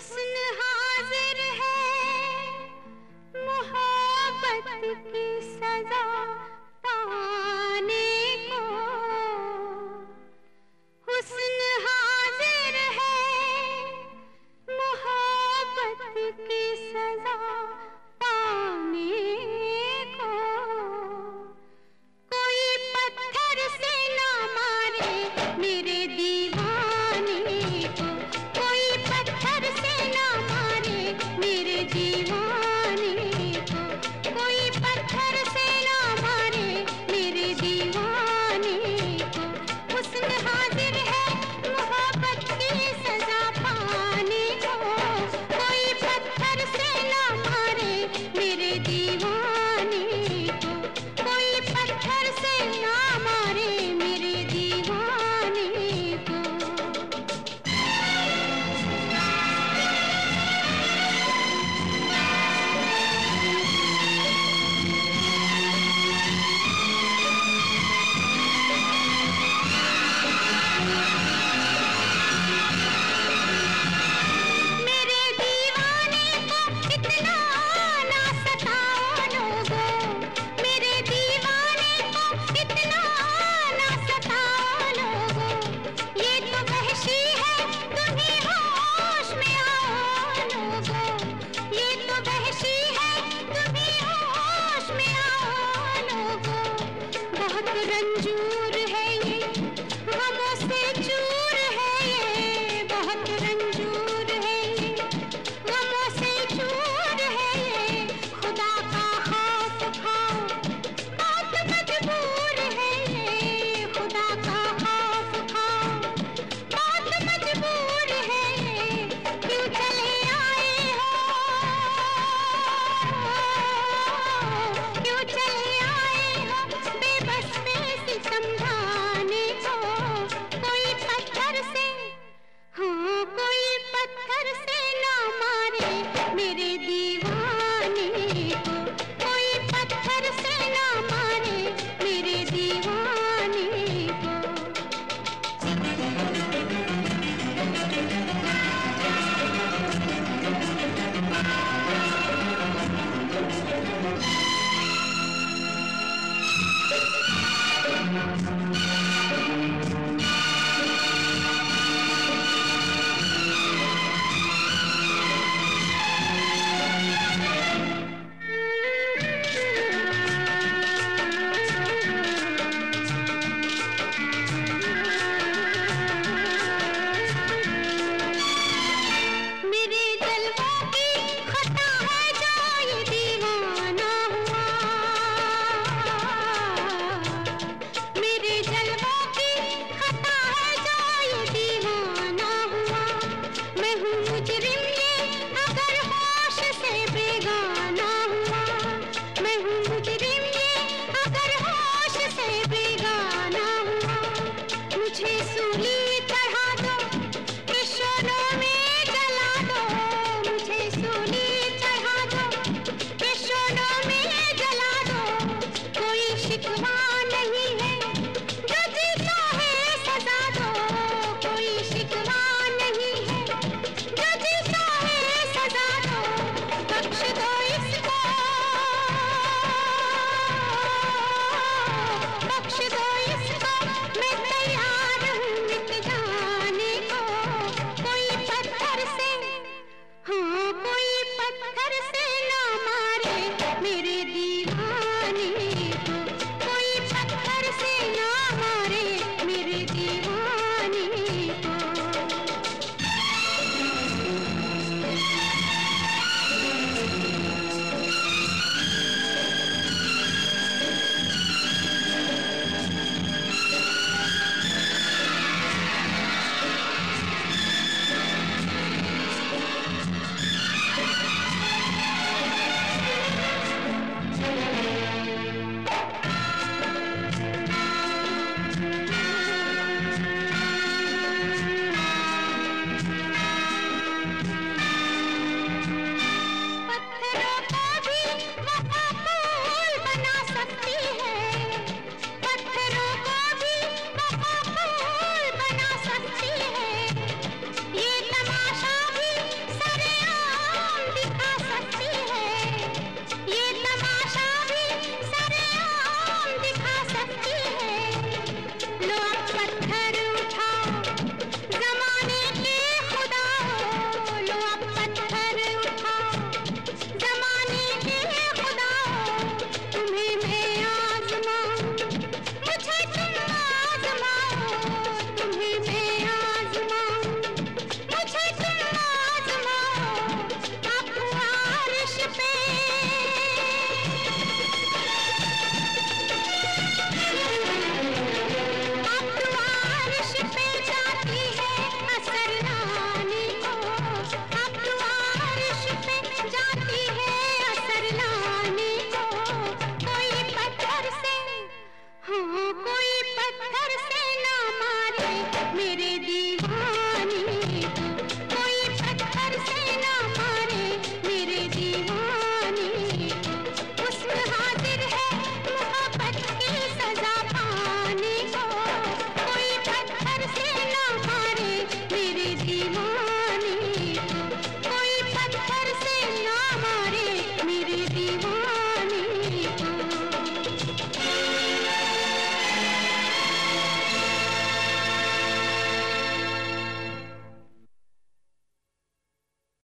हुस्न हाजिर है मोहब्बत की सजा। बहुत रंजू Ruth Rim.